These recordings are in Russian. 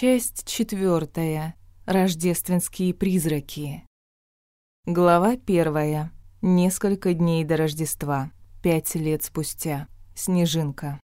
Часть четвертая. Рождественские призраки. Глава первая. Несколько дней до Рождества. Пять лет спустя. Снежинка.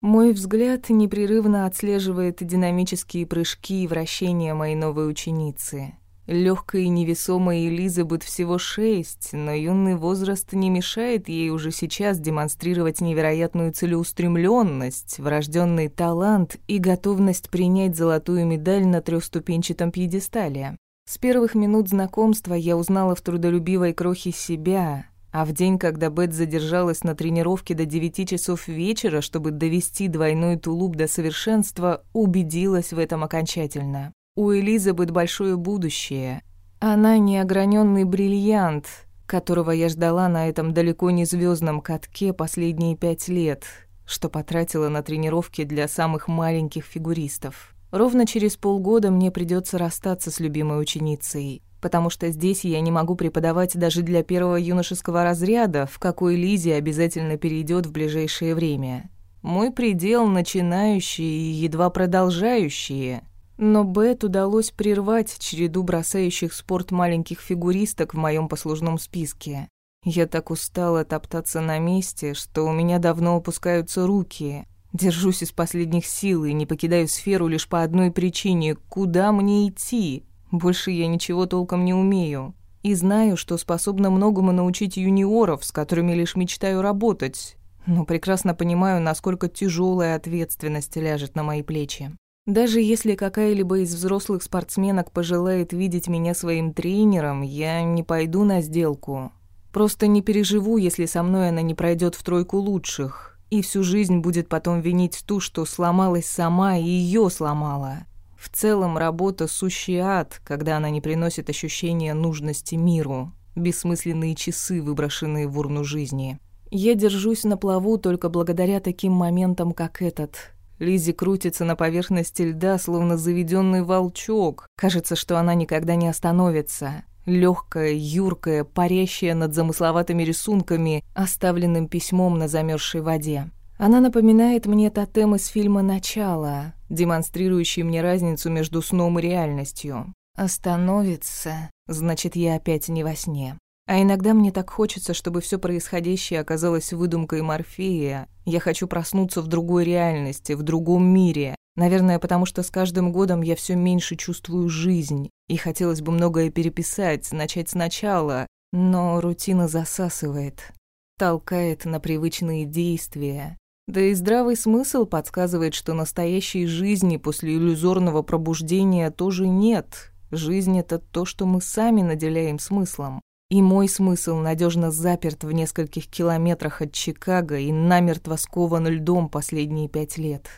Мой взгляд непрерывно отслеживает динамические прыжки и вращения моей новой ученицы. Лёгкой и невесомой Элизабет всего шесть, но юный возраст не мешает ей уже сейчас демонстрировать невероятную целеустремленность, врожденный талант и готовность принять золотую медаль на трехступенчатом пьедестале. С первых минут знакомства я узнала в трудолюбивой крохе себя, а в день, когда Бет задержалась на тренировке до 9 часов вечера, чтобы довести двойной тулуп до совершенства, убедилась в этом окончательно. У Элизабет большое будущее. Она неограненный бриллиант, которого я ждала на этом далеко не звездном катке последние пять лет, что потратила на тренировки для самых маленьких фигуристов. Ровно через полгода мне придется расстаться с любимой ученицей, потому что здесь я не могу преподавать даже для первого юношеского разряда, в какой Лизе обязательно перейдет в ближайшее время. Мой предел – начинающие и едва продолжающие. Но Бет удалось прервать череду бросающих спорт маленьких фигуристок в моем послужном списке. Я так устала топтаться на месте, что у меня давно опускаются руки. Держусь из последних сил и не покидаю сферу лишь по одной причине – куда мне идти? Больше я ничего толком не умею. И знаю, что способна многому научить юниоров, с которыми лишь мечтаю работать. Но прекрасно понимаю, насколько тяжелая ответственность ляжет на мои плечи. Даже если какая-либо из взрослых спортсменок пожелает видеть меня своим тренером, я не пойду на сделку. Просто не переживу, если со мной она не пройдет в тройку лучших, и всю жизнь будет потом винить ту, что сломалась сама и ее сломала. В целом работа сущий ад, когда она не приносит ощущения нужности миру, бессмысленные часы, выброшенные в урну жизни. Я держусь на плаву только благодаря таким моментам, как этот. Лизи крутится на поверхности льда, словно заведенный волчок. Кажется, что она никогда не остановится. Легкая, юркая, парящая над замысловатыми рисунками, оставленным письмом на замерзшей воде. Она напоминает мне тотем из фильма «Начало», демонстрирующий мне разницу между сном и реальностью. Остановится, значит, я опять не во сне. А иногда мне так хочется, чтобы все происходящее оказалось выдумкой Морфея. Я хочу проснуться в другой реальности, в другом мире. Наверное, потому что с каждым годом я все меньше чувствую жизнь. И хотелось бы многое переписать, начать сначала. Но рутина засасывает, толкает на привычные действия. Да и здравый смысл подсказывает, что настоящей жизни после иллюзорного пробуждения тоже нет. Жизнь — это то, что мы сами наделяем смыслом. И мой смысл надежно заперт в нескольких километрах от Чикаго и намертво скован льдом последние пять лет.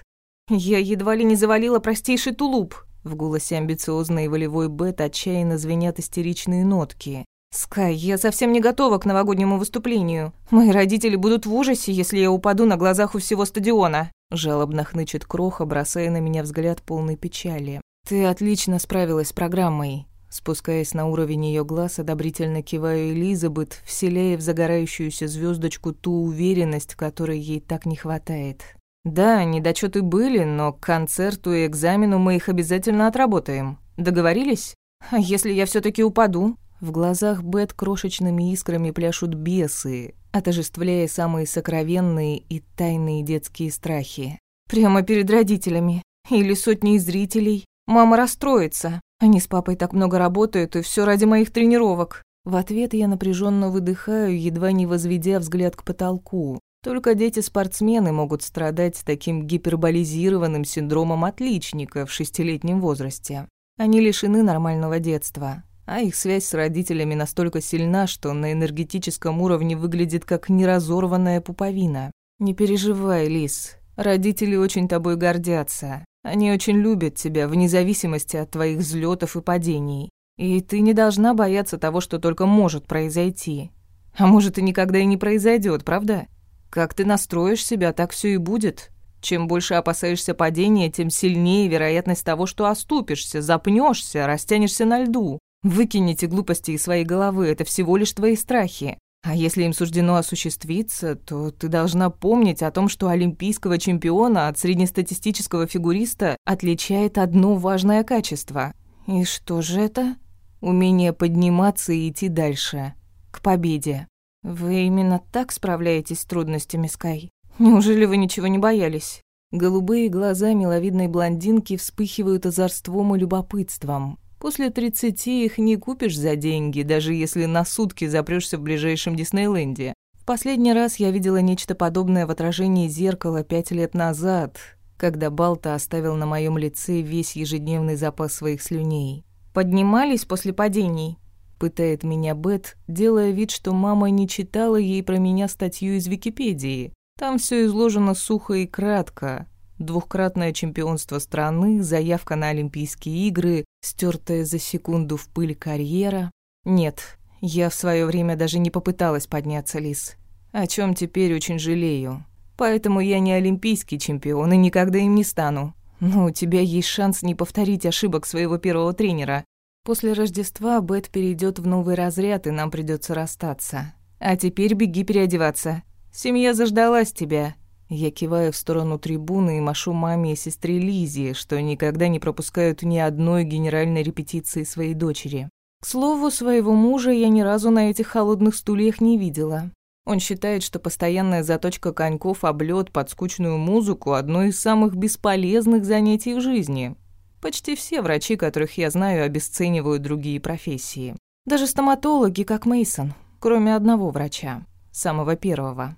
«Я едва ли не завалила простейший тулуп!» В голосе амбициозной и волевой Бет отчаянно звенят истеричные нотки. «Скай, я совсем не готова к новогоднему выступлению. Мои родители будут в ужасе, если я упаду на глазах у всего стадиона». Жалобно хнычет Кроха, бросая на меня взгляд полной печали. «Ты отлично справилась с программой». Спускаясь на уровень ее глаз, одобрительно киваю Элизабет, вселяя в загорающуюся звездочку ту уверенность, которой ей так не хватает. «Да, недочеты были, но к концерту и экзамену мы их обязательно отработаем. Договорились? А если я все таки упаду?» В глазах Бет крошечными искрами пляшут бесы, отожествляя самые сокровенные и тайные детские страхи. Прямо перед родителями. Или сотней зрителей. Мама расстроится. Они с папой так много работают, и все ради моих тренировок. В ответ я напряженно выдыхаю, едва не возведя взгляд к потолку. Только дети-спортсмены могут страдать таким гиперболизированным синдромом отличника в шестилетнем возрасте. Они лишены нормального детства, а их связь с родителями настолько сильна, что на энергетическом уровне выглядит как неразорванная пуповина. Не переживай, Лис. Родители очень тобой гордятся. Они очень любят тебя, вне зависимости от твоих взлетов и падений. И ты не должна бояться того, что только может произойти. А может, и никогда и не произойдет, правда? Как ты настроишь себя, так все и будет. Чем больше опасаешься падения, тем сильнее вероятность того, что оступишься, запнешься, растянешься на льду. Выкинете глупости из своей головы, это всего лишь твои страхи. А если им суждено осуществиться, то ты должна помнить о том, что олимпийского чемпиона от среднестатистического фигуриста отличает одно важное качество. И что же это? Умение подниматься и идти дальше. К победе. Вы именно так справляетесь с трудностями, Скай? Неужели вы ничего не боялись? Голубые глаза миловидной блондинки вспыхивают озорством и любопытством. После тридцати их не купишь за деньги, даже если на сутки запрешься в ближайшем Диснейленде. В последний раз я видела нечто подобное в отражении зеркала пять лет назад, когда Балта оставил на моем лице весь ежедневный запас своих слюней. «Поднимались после падений?» — пытает меня Бет, делая вид, что мама не читала ей про меня статью из Википедии. Там все изложено сухо и кратко, Двухкратное чемпионство страны, заявка на Олимпийские игры, стертая за секунду в пыль карьера. Нет, я в свое время даже не попыталась подняться, Лис. О чем теперь очень жалею. Поэтому я не олимпийский чемпион и никогда им не стану. Но у тебя есть шанс не повторить ошибок своего первого тренера. После Рождества Бет перейдет в новый разряд, и нам придется расстаться. А теперь беги переодеваться. Семья заждалась тебя. Я киваю в сторону трибуны и машу маме и сестре Лизе, что никогда не пропускают ни одной генеральной репетиции своей дочери. К слову, своего мужа я ни разу на этих холодных стульях не видела. Он считает, что постоянная заточка коньков об лёд под скучную музыку – одно из самых бесполезных занятий в жизни. Почти все врачи, которых я знаю, обесценивают другие профессии. Даже стоматологи, как Мейсон, кроме одного врача, самого первого.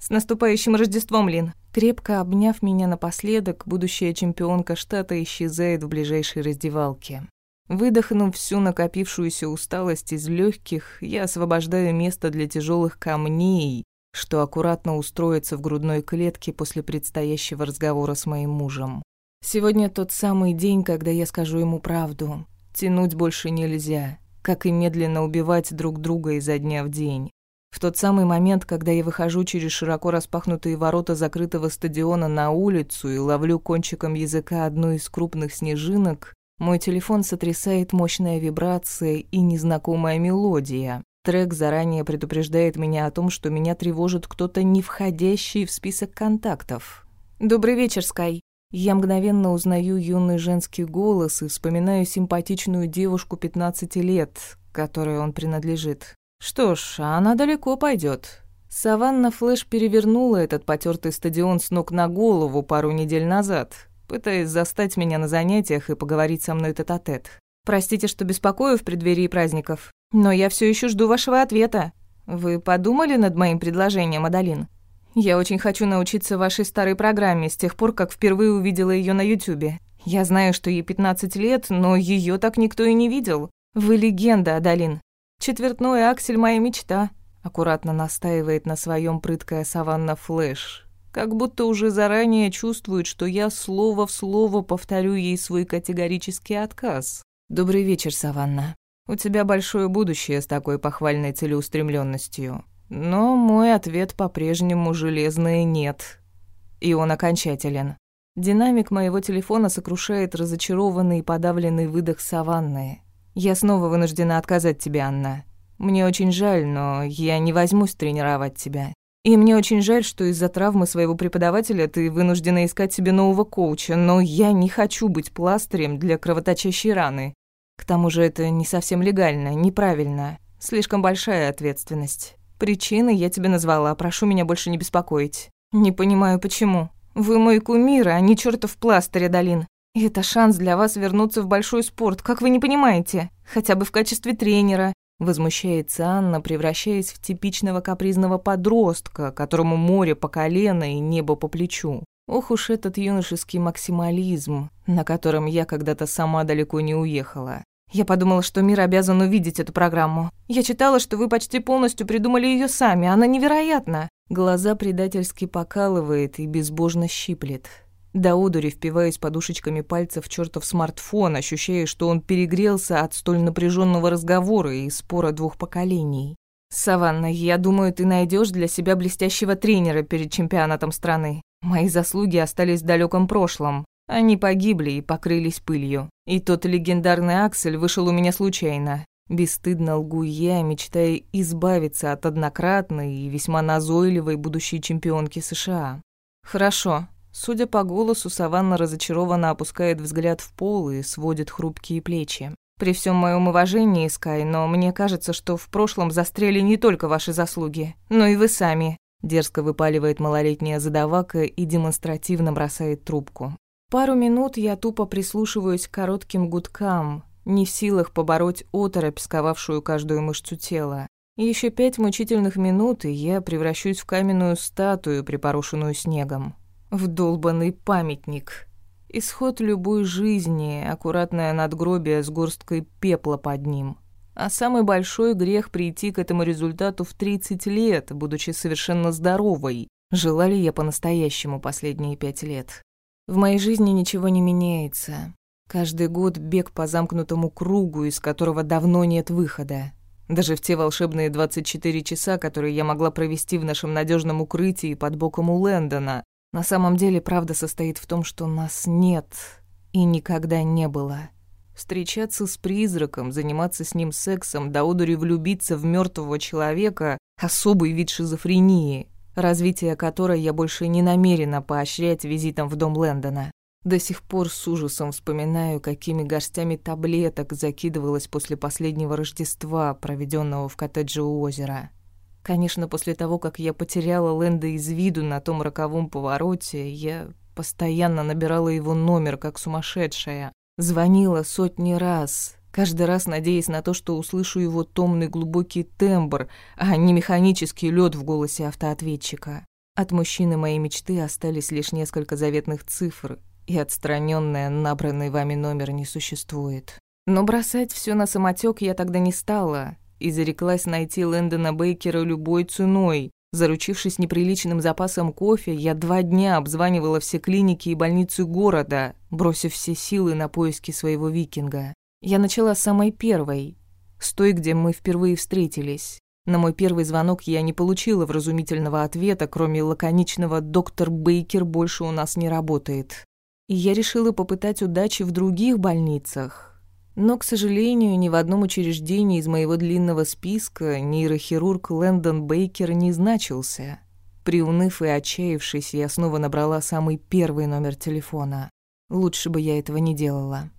«С наступающим Рождеством, Лин!» Крепко обняв меня напоследок, будущая чемпионка штата исчезает в ближайшей раздевалке. Выдохнув всю накопившуюся усталость из легких, я освобождаю место для тяжелых камней, что аккуратно устроится в грудной клетке после предстоящего разговора с моим мужем. Сегодня тот самый день, когда я скажу ему правду. Тянуть больше нельзя, как и медленно убивать друг друга изо дня в день. В тот самый момент, когда я выхожу через широко распахнутые ворота закрытого стадиона на улицу и ловлю кончиком языка одну из крупных снежинок, мой телефон сотрясает мощная вибрация и незнакомая мелодия. Трек заранее предупреждает меня о том, что меня тревожит кто-то, не входящий в список контактов. «Добрый вечер, Скай». Я мгновенно узнаю юный женский голос и вспоминаю симпатичную девушку 15 лет, которой он принадлежит. Что ж, она далеко пойдет. Саванна Флэш перевернула этот потертый стадион с ног на голову пару недель назад, пытаясь застать меня на занятиях и поговорить со мной тет-а-тет. -тет. Простите, что беспокою в преддверии праздников, но я все еще жду вашего ответа. Вы подумали над моим предложением, Адалин? Я очень хочу научиться вашей старой программе с тех пор, как впервые увидела ее на Ютубе. Я знаю, что ей 15 лет, но ее так никто и не видел. Вы легенда, Адалин. Четвертной аксель моя мечта, аккуратно настаивает на своем прыткая саванна Флэш, как будто уже заранее чувствует, что я слово в слово повторю ей свой категорический отказ. Добрый вечер, Саванна. У тебя большое будущее с такой похвальной целеустремленностью. Но мой ответ по-прежнему железное нет. И он окончателен. Динамик моего телефона сокрушает разочарованный и подавленный выдох Саванны. Я снова вынуждена отказать тебе, Анна. Мне очень жаль, но я не возьмусь тренировать тебя. И мне очень жаль, что из-за травмы своего преподавателя ты вынуждена искать себе нового коуча, но я не хочу быть пластырем для кровоточащей раны. К тому же это не совсем легально, неправильно. Слишком большая ответственность. Причины я тебе назвала, прошу меня больше не беспокоить. Не понимаю, почему. Вы мой кумир, а не чертов пластырь, Адалин. Это шанс для вас вернуться в большой спорт, как вы не понимаете? Хотя бы в качестве тренера. Возмущается Анна, превращаясь в типичного капризного подростка, которому море по колено и небо по плечу. Ох уж этот юношеский максимализм, на котором я когда-то сама далеко не уехала. Я подумала, что мир обязан увидеть эту программу. Я читала, что вы почти полностью придумали ее сами, она невероятна. Глаза предательски покалывает и безбожно щиплет. До одури впиваясь подушечками пальцев чертов смартфон, ощущая, что он перегрелся от столь напряженного разговора и спора двух поколений. «Саванна, я думаю, ты найдешь для себя блестящего тренера перед чемпионатом страны. Мои заслуги остались в далеком прошлом. Они погибли и покрылись пылью. И тот легендарный Аксель вышел у меня случайно. Бесстыдно лгу я, мечтая избавиться от однократной и весьма назойливой будущей чемпионки США. Хорошо. Судя по голосу, Саванна разочарованно опускает взгляд в пол и сводит хрупкие плечи. При всем моем уважении, Скай, но мне кажется, что в прошлом застряли не только ваши заслуги, но и вы сами. Дерзко выпаливает малолетняя задавака и демонстративно бросает трубку. Пару минут я тупо прислушиваюсь к коротким гудкам, не в силах побороть оторопь, сковавшую каждую мышцу тела. Еще пять мучительных минут, и я превращусь в каменную статую, припорошенную снегом. В долбанный памятник. Исход любой жизни, аккуратное надгробие с горсткой пепла под ним. А самый большой грех прийти к этому результату в 30 лет, будучи совершенно здоровой. Жила ли я по-настоящему последние пять лет? В моей жизни ничего не меняется. Каждый год бег по замкнутому кругу, из которого давно нет выхода. Даже в те волшебные 24 часа, которые я могла провести в нашем надежном укрытии под боком у Лэндона, на самом деле правда состоит в том, что нас нет и никогда не было. Встречаться с призраком, заниматься с ним сексом, до одури влюбиться в мертвого человека — особый вид шизофрении, развитие которой я больше не намерена поощрять визитом в дом Лэндона. До сих пор с ужасом вспоминаю, какими горстями таблеток закидывалась после последнего Рождества, проведенного в коттедже у озера. Конечно, после того, как я потеряла Лэнда из виду на том роковом повороте, я постоянно набирала его номер, как сумасшедшая. Звонила сотни раз, каждый раз надеясь на то, что услышу его томный глубокий тембр, а не механический лед в голосе автоответчика. От мужчины моей мечты остались лишь несколько заветных цифр, и отстраненная набранный вами номер не существует. Но бросать все на самотек я тогда не стала и зареклась найти Лэндона Бейкера любой ценой. Заручившись неприличным запасом кофе, я два дня обзванивала все клиники и больницы города, бросив все силы на поиски своего викинга. Я начала с самой первой, с той, где мы впервые встретились. На мой первый звонок я не получила вразумительного ответа, кроме лаконичного «доктор Бейкер больше у нас не работает». И я решила попытать удачи в других больницах. Но, к сожалению, ни в одном учреждении из моего длинного списка нейрохирург Лэндон Бейкер не значился. Приуныв и отчаявшись, я снова набрала самый первый номер телефона. Лучше бы я этого не делала.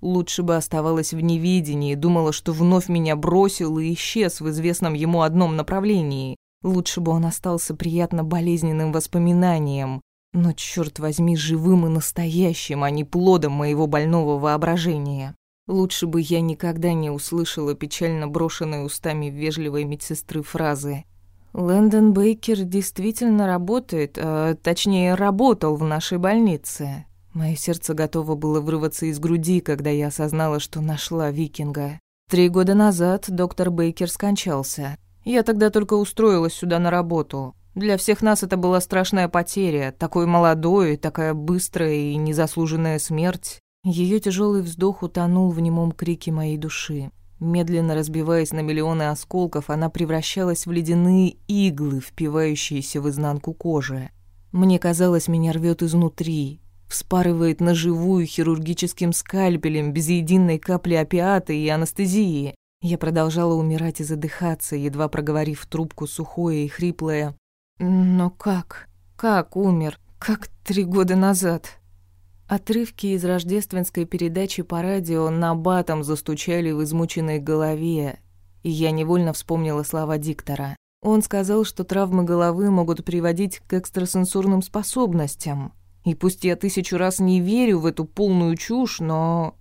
Лучше бы оставалась в невидении, думала, что вновь меня бросил и исчез в известном ему одном направлении. Лучше бы он остался приятно болезненным воспоминанием, но, черт возьми, живым и настоящим, а не плодом моего больного воображения. Лучше бы я никогда не услышала печально брошенной устами вежливой медсестры фразы «Лэндон Бейкер действительно работает, а, точнее, работал в нашей больнице». Мое сердце готово было вырваться из груди, когда я осознала, что нашла викинга. Три года назад доктор Бейкер скончался. Я тогда только устроилась сюда на работу. Для всех нас это была страшная потеря, такой молодой, такая быстрая и незаслуженная смерть. Ее тяжелый вздох утонул в немом крике моей души. Медленно разбиваясь на миллионы осколков, она превращалась в ледяные иглы, впивающиеся в изнанку кожи. Мне казалось, меня рвет изнутри, вспарывает на живую хирургическим скальпелем, без единой капли опиата и анестезии. Я продолжала умирать и задыхаться, едва проговорив трубку сухое и хриплое но как? Как умер? Как три года назад? Отрывки из рождественской передачи по радио на батом застучали в измученной голове, и я невольно вспомнила слова диктора. Он сказал, что травмы головы могут приводить к экстрасенсорным способностям. И пусть я тысячу раз не верю в эту полную чушь, но...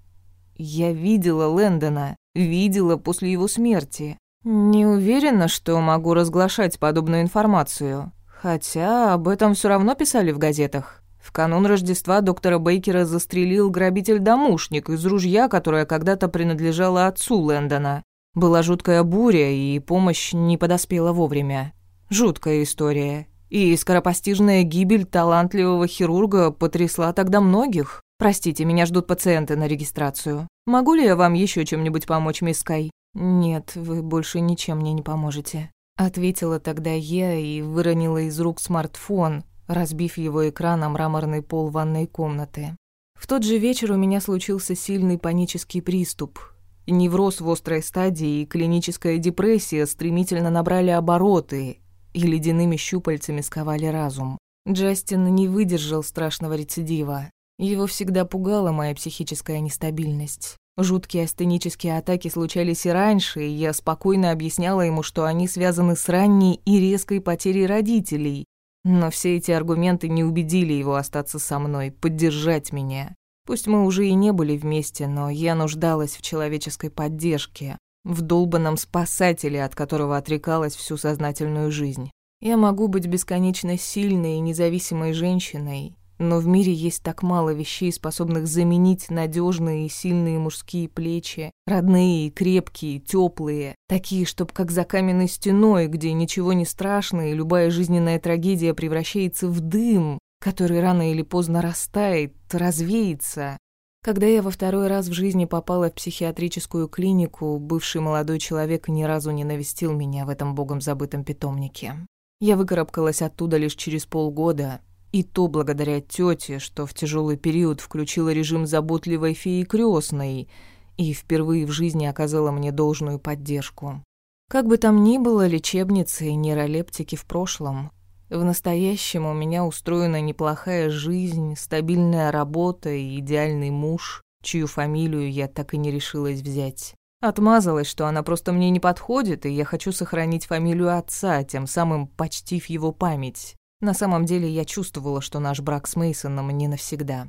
Я видела Лэндона, видела после его смерти. Не уверена, что могу разглашать подобную информацию. Хотя об этом все равно писали в газетах. В канун Рождества доктора Бейкера застрелил грабитель-домушник из ружья, которое когда-то принадлежало отцу Лэндона. Была жуткая буря, и помощь не подоспела вовремя. Жуткая история. И скоропостижная гибель талантливого хирурга потрясла тогда многих. Простите, меня ждут пациенты на регистрацию. Могу ли я вам еще чем-нибудь помочь, мисс Кай? «Нет, вы больше ничем мне не поможете», — ответила тогда я и выронила из рук смартфон, разбив его экран о мраморный пол ванной комнаты. В тот же вечер у меня случился сильный панический приступ. Невроз в острой стадии и клиническая депрессия стремительно набрали обороты и ледяными щупальцами сковали разум. Джастин не выдержал страшного рецидива. Его всегда пугала моя психическая нестабильность. Жуткие астенические атаки случались и раньше, и я спокойно объясняла ему, что они связаны с ранней и резкой потерей родителей. Но все эти аргументы не убедили его остаться со мной, поддержать меня. Пусть мы уже и не были вместе, но я нуждалась в человеческой поддержке, в долбанном спасателе, от которого отрекалась всю сознательную жизнь. Я могу быть бесконечно сильной и независимой женщиной, но в мире есть так мало вещей, способных заменить надежные и сильные мужские плечи, родные крепкие, теплые, такие, чтоб как за каменной стеной, где ничего не страшно, и любая жизненная трагедия превращается в дым, который рано или поздно растает, развеется. Когда я во второй раз в жизни попала в психиатрическую клинику, бывший молодой человек ни разу не навестил меня в этом богом забытом питомнике. Я выкарабкалась оттуда лишь через полгода, и то благодаря тете, что в тяжелый период включила режим заботливой феи крестной и впервые в жизни оказала мне должную поддержку. Как бы там ни было, лечебницы и нейролептики в прошлом. В настоящем у меня устроена неплохая жизнь, стабильная работа и идеальный муж, чью фамилию я так и не решилась взять. Отмазалась, что она просто мне не подходит, и я хочу сохранить фамилию отца, тем самым почтив его память. На самом деле я чувствовала, что наш брак с Мейсоном не навсегда.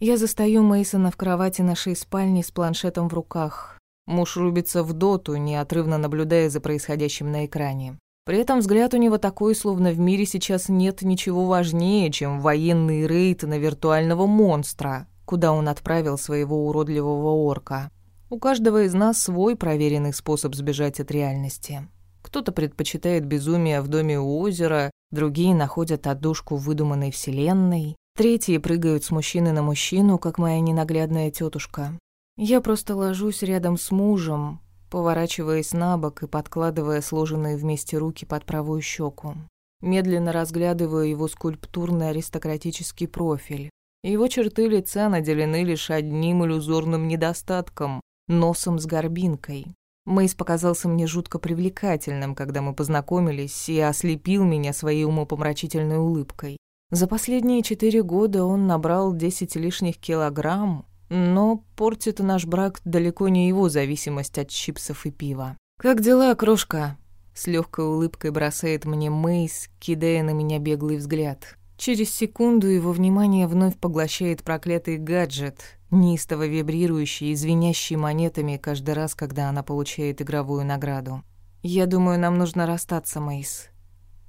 Я застаю Мейсона в кровати нашей спальни с планшетом в руках. Муж рубится в доту, неотрывно наблюдая за происходящим на экране. При этом взгляд у него такой, словно в мире сейчас нет ничего важнее, чем военный рейд на виртуального монстра, куда он отправил своего уродливого орка. У каждого из нас свой проверенный способ сбежать от реальности. Кто-то предпочитает безумие в доме у озера, другие находят отдушку выдуманной вселенной, третьи прыгают с мужчины на мужчину, как моя ненаглядная тетушка. Я просто ложусь рядом с мужем, поворачиваясь на бок и подкладывая сложенные вместе руки под правую щеку. Медленно разглядываю его скульптурный аристократический профиль. Его черты лица наделены лишь одним иллюзорным недостатком — носом с горбинкой. Мейс показался мне жутко привлекательным, когда мы познакомились, и ослепил меня своей умопомрачительной улыбкой. За последние четыре года он набрал десять лишних килограмм, но портит наш брак далеко не его зависимость от чипсов и пива. «Как дела, крошка?» С легкой улыбкой бросает мне Мейс, кидая на меня беглый взгляд. Через секунду его внимание вновь поглощает проклятый гаджет, неистово вибрирующий и звенящий монетами каждый раз, когда она получает игровую награду. «Я думаю, нам нужно расстаться, Мейс».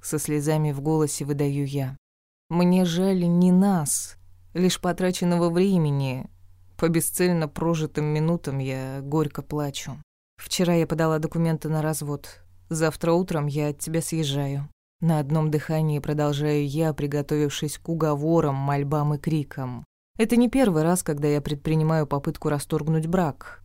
Со слезами в голосе выдаю я. «Мне жаль не нас, лишь потраченного времени. По бесцельно прожитым минутам я горько плачу. Вчера я подала документы на развод. Завтра утром я от тебя съезжаю». На одном дыхании продолжаю я, приготовившись к уговорам, мольбам и крикам. Это не первый раз, когда я предпринимаю попытку расторгнуть брак.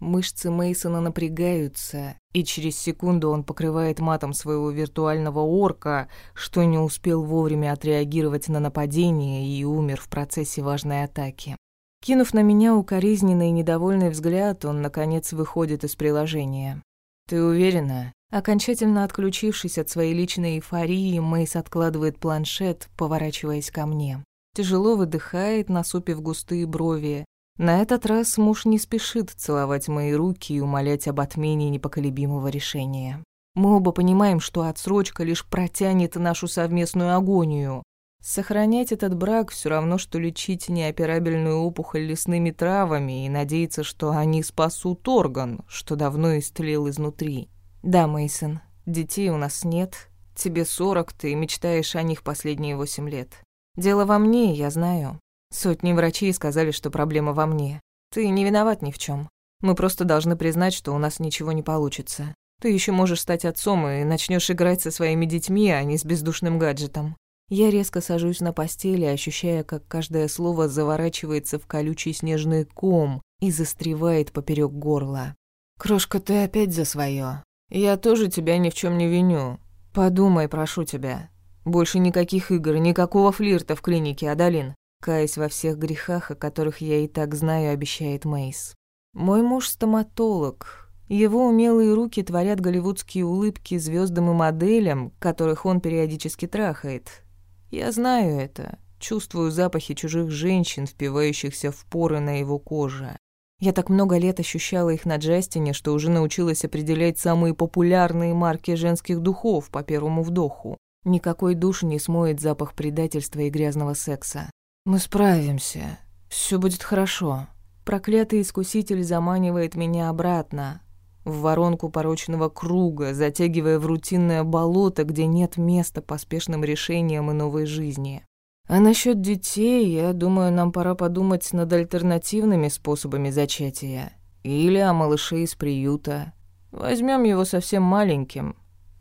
Мышцы Мейсона напрягаются, и через секунду он покрывает матом своего виртуального орка, что не успел вовремя отреагировать на нападение и умер в процессе важной атаки. Кинув на меня укоризненный и недовольный взгляд, он, наконец, выходит из приложения. «Ты уверена?» Окончательно отключившись от своей личной эйфории, Мейс откладывает планшет, поворачиваясь ко мне. Тяжело выдыхает, насупив густые брови. На этот раз муж не спешит целовать мои руки и умолять об отмене непоколебимого решения. Мы оба понимаем, что отсрочка лишь протянет нашу совместную агонию. Сохранять этот брак все равно, что лечить неоперабельную опухоль лесными травами и надеяться, что они спасут орган, что давно истлел изнутри. Да, Мейсон, детей у нас нет. Тебе сорок, ты мечтаешь о них последние восемь лет. Дело во мне, я знаю. Сотни врачей сказали, что проблема во мне. Ты не виноват ни в чем. Мы просто должны признать, что у нас ничего не получится. Ты еще можешь стать отцом и начнешь играть со своими детьми, а не с бездушным гаджетом. Я резко сажусь на постели, ощущая, как каждое слово заворачивается в колючий снежный ком и застревает поперек горла. «Крошка, ты опять за свое. Я тоже тебя ни в чем не виню. Подумай, прошу тебя. Больше никаких игр, никакого флирта в клинике, Адалин. Каясь во всех грехах, о которых я и так знаю, обещает Мейс. Мой муж стоматолог. Его умелые руки творят голливудские улыбки звездам и моделям, которых он периодически трахает. Я знаю это, чувствую запахи чужих женщин, впивающихся в поры на его коже. Я так много лет ощущала их на Джастине, что уже научилась определять самые популярные марки женских духов по первому вдоху. Никакой душ не смоет запах предательства и грязного секса. Мы справимся. Все будет хорошо. Проклятый искуситель заманивает меня обратно, в воронку порочного круга, затягивая в рутинное болото, где нет места поспешным решениям и новой жизни. А насчет детей, я думаю, нам пора подумать над альтернативными способами зачатия. Или о малыше из приюта. Возьмем его совсем маленьким.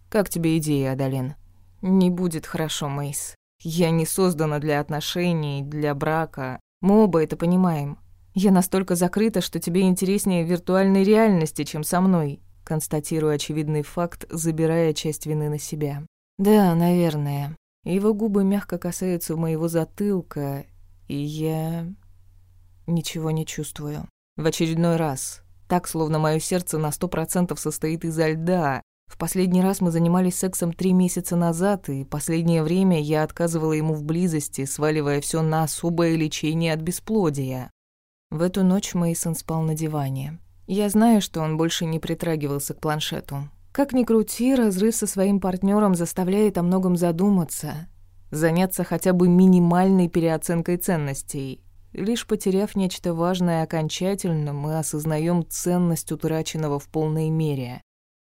Как тебе идея, Адалин? Не будет хорошо, Мейс. Я не создана для отношений, для брака. Мы оба это понимаем. Я настолько закрыта, что тебе интереснее виртуальной реальности, чем со мной. Констатирую очевидный факт, забирая часть вины на себя. Да, наверное. Его губы мягко касаются моего затылка, и я ничего не чувствую. В очередной раз. Так, словно мое сердце на сто процентов состоит изо льда. В последний раз мы занимались сексом три месяца назад, и последнее время я отказывала ему в близости, сваливая все на особое лечение от бесплодия. В эту ночь Мейсон спал на диване. Я знаю, что он больше не притрагивался к планшету. Как ни крути, разрыв со своим партнером заставляет о многом задуматься, заняться хотя бы минимальной переоценкой ценностей. Лишь потеряв нечто важное окончательно, мы осознаем ценность утраченного в полной мере.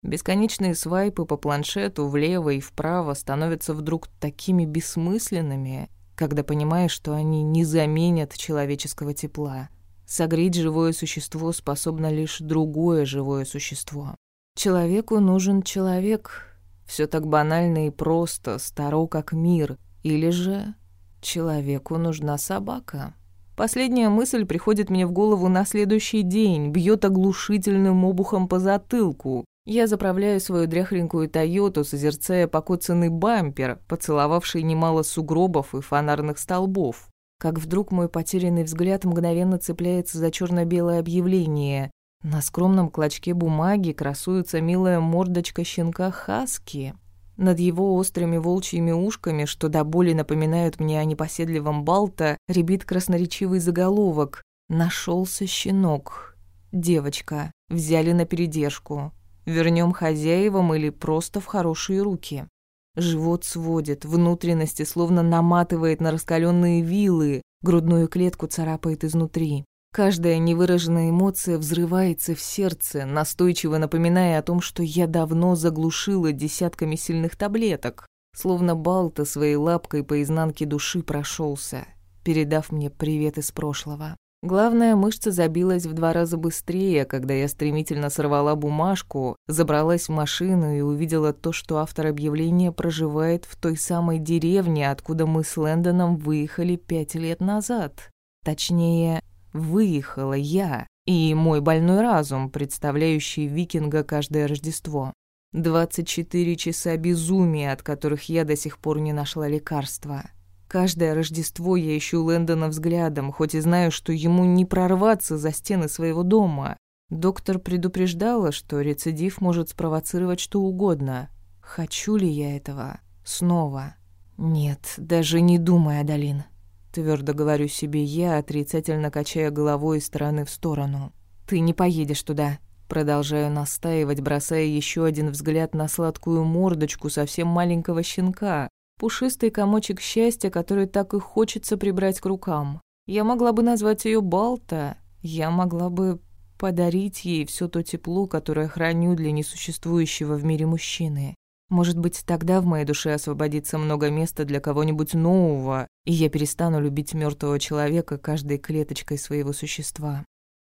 Бесконечные свайпы по планшету влево и вправо становятся вдруг такими бессмысленными, когда понимаешь, что они не заменят человеческого тепла. Согреть живое существо способно лишь другое живое существо. Человеку нужен человек. Все так банально и просто, старо как мир. Или же человеку нужна собака. Последняя мысль приходит мне в голову на следующий день, бьет оглушительным обухом по затылку. Я заправляю свою дряхленькую «Тойоту», созерцая покоцанный бампер, поцеловавший немало сугробов и фонарных столбов. Как вдруг мой потерянный взгляд мгновенно цепляется за черно белое объявление. На скромном клочке бумаги красуется милая мордочка щенка Хаски. Над его острыми волчьими ушками, что до боли напоминают мне о непоседливом Балта, ребит красноречивый заголовок «Нашелся щенок». Девочка. Взяли на передержку. Вернем хозяевам или просто в хорошие руки. Живот сводит, внутренности словно наматывает на раскаленные вилы, грудную клетку царапает изнутри. Каждая невыраженная эмоция взрывается в сердце, настойчиво напоминая о том, что я давно заглушила десятками сильных таблеток, словно Балта своей лапкой по изнанке души прошелся, передав мне привет из прошлого. Главная мышца забилась в два раза быстрее, когда я стремительно сорвала бумажку, забралась в машину и увидела то, что автор объявления проживает в той самой деревне, откуда мы с Лэндоном выехали пять лет назад. Точнее, выехала я и мой больной разум, представляющий викинга каждое Рождество. 24 часа безумия, от которых я до сих пор не нашла лекарства. Каждое Рождество я ищу Лэндона взглядом, хоть и знаю, что ему не прорваться за стены своего дома. Доктор предупреждала, что рецидив может спровоцировать что угодно. Хочу ли я этого? Снова? Нет, даже не думай, Адалин. Твердо говорю себе я, отрицательно качая головой из стороны в сторону. «Ты не поедешь туда». Продолжаю настаивать, бросая еще один взгляд на сладкую мордочку совсем маленького щенка, пушистый комочек счастья, который так и хочется прибрать к рукам. Я могла бы назвать ее Балта, я могла бы подарить ей все то тепло, которое храню для несуществующего в мире мужчины. Может быть, тогда в моей душе освободится много места для кого-нибудь нового, и я перестану любить мертвого человека каждой клеточкой своего существа.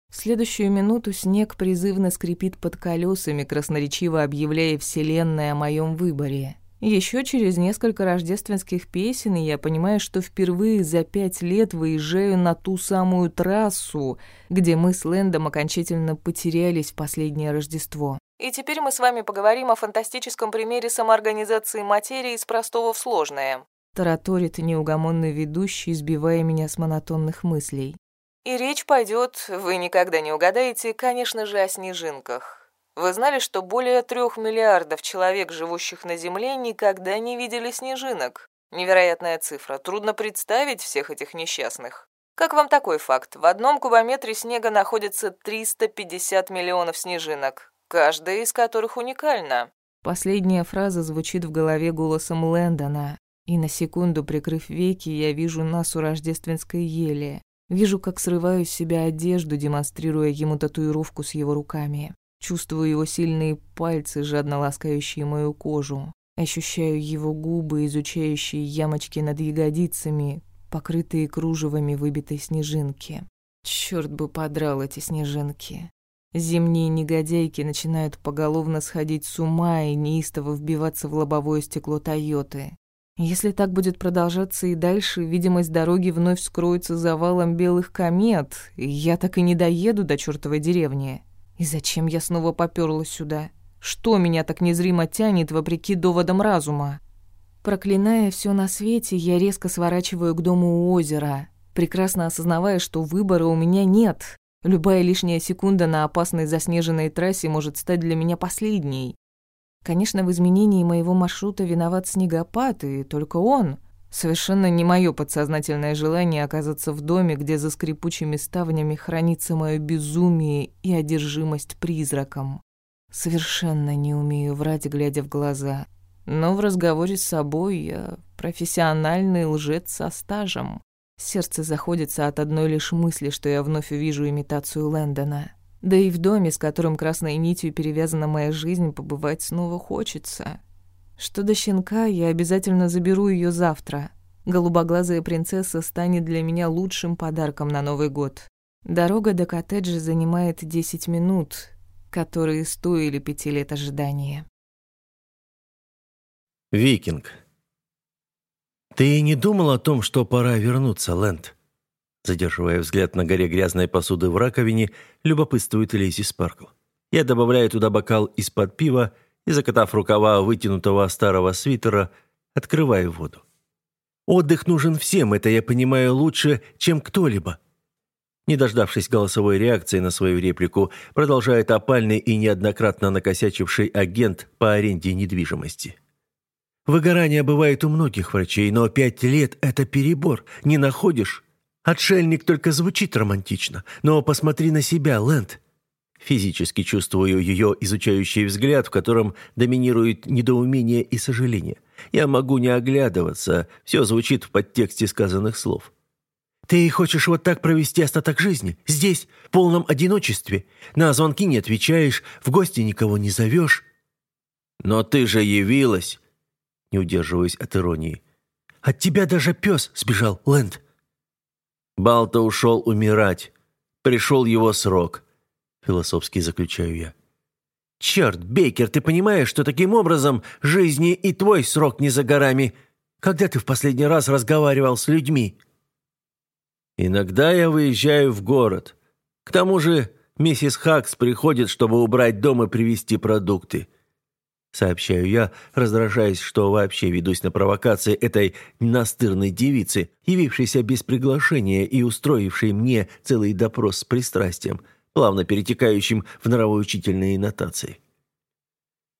В следующую минуту снег призывно скрипит под колесами, красноречиво объявляя Вселенной о моем выборе. Еще через несколько рождественских песен я понимаю, что впервые за пять лет выезжаю на ту самую трассу, где мы с Лэндом окончательно потерялись в последнее Рождество. И теперь мы с вами поговорим о фантастическом примере самоорганизации материи из простого в сложное. Тараторит неугомонный ведущий, сбивая меня с монотонных мыслей. И речь пойдет, вы никогда не угадаете, конечно же, о снежинках. Вы знали, что более трех миллиардов человек, живущих на Земле, никогда не видели снежинок? Невероятная цифра. Трудно представить всех этих несчастных. Как вам такой факт? В одном кубометре снега находится 350 миллионов снежинок, каждая из которых уникальна. Последняя фраза звучит в голове голосом Лэндона, и на секунду, прикрыв веки, я вижу нас у рождественской ели. Вижу, как срываю с себя одежду, демонстрируя ему татуировку с его руками. Чувствую его сильные пальцы, жадно ласкающие мою кожу. Ощущаю его губы, изучающие ямочки над ягодицами, покрытые кружевами выбитой снежинки. Черт бы подрал эти снежинки. Зимние негодяйки начинают поголовно сходить с ума и неистово вбиваться в лобовое стекло Тойоты. Если так будет продолжаться и дальше, видимость дороги вновь скроется завалом белых комет, и я так и не доеду до чертовой деревни. И зачем я снова попёрла сюда? Что меня так незримо тянет, вопреки доводам разума? Проклиная все на свете, я резко сворачиваю к дому у озера, прекрасно осознавая, что выбора у меня нет. Любая лишняя секунда на опасной заснеженной трассе может стать для меня последней. Конечно, в изменении моего маршрута виноват снегопад, и только он. Совершенно не мое подсознательное желание оказаться в доме, где за скрипучими ставнями хранится мое безумие и одержимость призраком. Совершенно не умею врать, глядя в глаза. Но в разговоре с собой я профессиональный лжец со стажем. Сердце заходится от одной лишь мысли, что я вновь увижу имитацию Лэндона. Да и в доме, с которым красной нитью перевязана моя жизнь, побывать снова хочется. Что до щенка, я обязательно заберу ее завтра. Голубоглазая принцесса станет для меня лучшим подарком на Новый год. Дорога до коттеджа занимает 10 минут, которые стоили пяти лет ожидания. Викинг. Ты не думал о том, что пора вернуться, Лэнд? Задерживая взгляд на горе грязной посуды в раковине, любопытствует Лизи Спаркл. Я добавляю туда бокал из-под пива и, закатав рукава вытянутого старого свитера, открываю воду. Отдых нужен всем, это я понимаю лучше, чем кто-либо. Не дождавшись голосовой реакции на свою реплику, продолжает опальный и неоднократно накосячивший агент по аренде недвижимости. Выгорание бывает у многих врачей, но пять лет – это перебор, не находишь? Отшельник только звучит романтично, но посмотри на себя, Лэнд. Физически чувствую ее изучающий взгляд, в котором доминирует недоумение и сожаление. Я могу не оглядываться, все звучит в подтексте сказанных слов. «Ты хочешь вот так провести остаток жизни? Здесь, в полном одиночестве? На звонки не отвечаешь, в гости никого не зовешь?» «Но ты же явилась!» Не удерживаясь от иронии. «От тебя даже пес сбежал, Лэнд!» Балта ушел умирать. Пришел его срок. Философски заключаю я. Черт, Бейкер, ты понимаешь, что таким образом жизни и твой срок не за горами? Когда ты в последний раз разговаривал с людьми? Иногда я выезжаю в город. К тому же миссис Хакс приходит, чтобы убрать дом и привезти продукты сообщаю я, раздражаясь, что вообще ведусь на провокации этой настырной девицы, явившейся без приглашения и устроившей мне целый допрос с пристрастием, плавно перетекающим в нравоучительные нотации.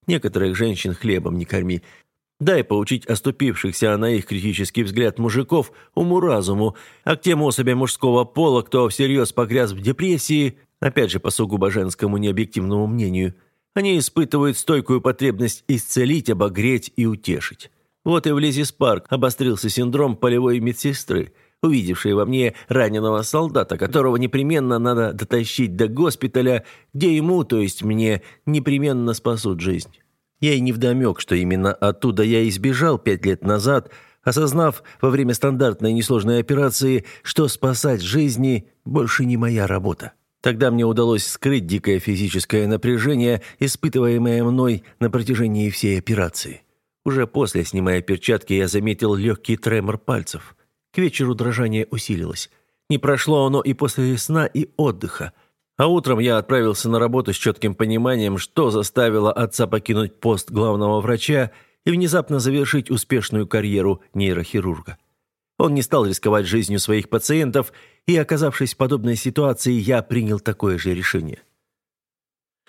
Некоторых женщин хлебом не корми. Дай поучить оступившихся на их критический взгляд мужиков уму-разуму, а к тем особям мужского пола, кто всерьез погряз в депрессии, опять же по сугубо женскому необъективному мнению – они испытывают стойкую потребность исцелить, обогреть и утешить. Вот и в Лизис Парк обострился синдром полевой медсестры, увидевшей во мне раненого солдата, которого непременно надо дотащить до госпиталя, где ему, то есть мне, непременно спасут жизнь. Я и не вдомек, что именно оттуда я избежал пять лет назад, осознав во время стандартной несложной операции, что спасать жизни больше не моя работа. Тогда мне удалось скрыть дикое физическое напряжение, испытываемое мной на протяжении всей операции. Уже после, снимая перчатки, я заметил легкий тремор пальцев. К вечеру дрожание усилилось. Не прошло оно и после сна, и отдыха. А утром я отправился на работу с четким пониманием, что заставило отца покинуть пост главного врача и внезапно завершить успешную карьеру нейрохирурга. Он не стал рисковать жизнью своих пациентов и, оказавшись в подобной ситуации, я принял такое же решение.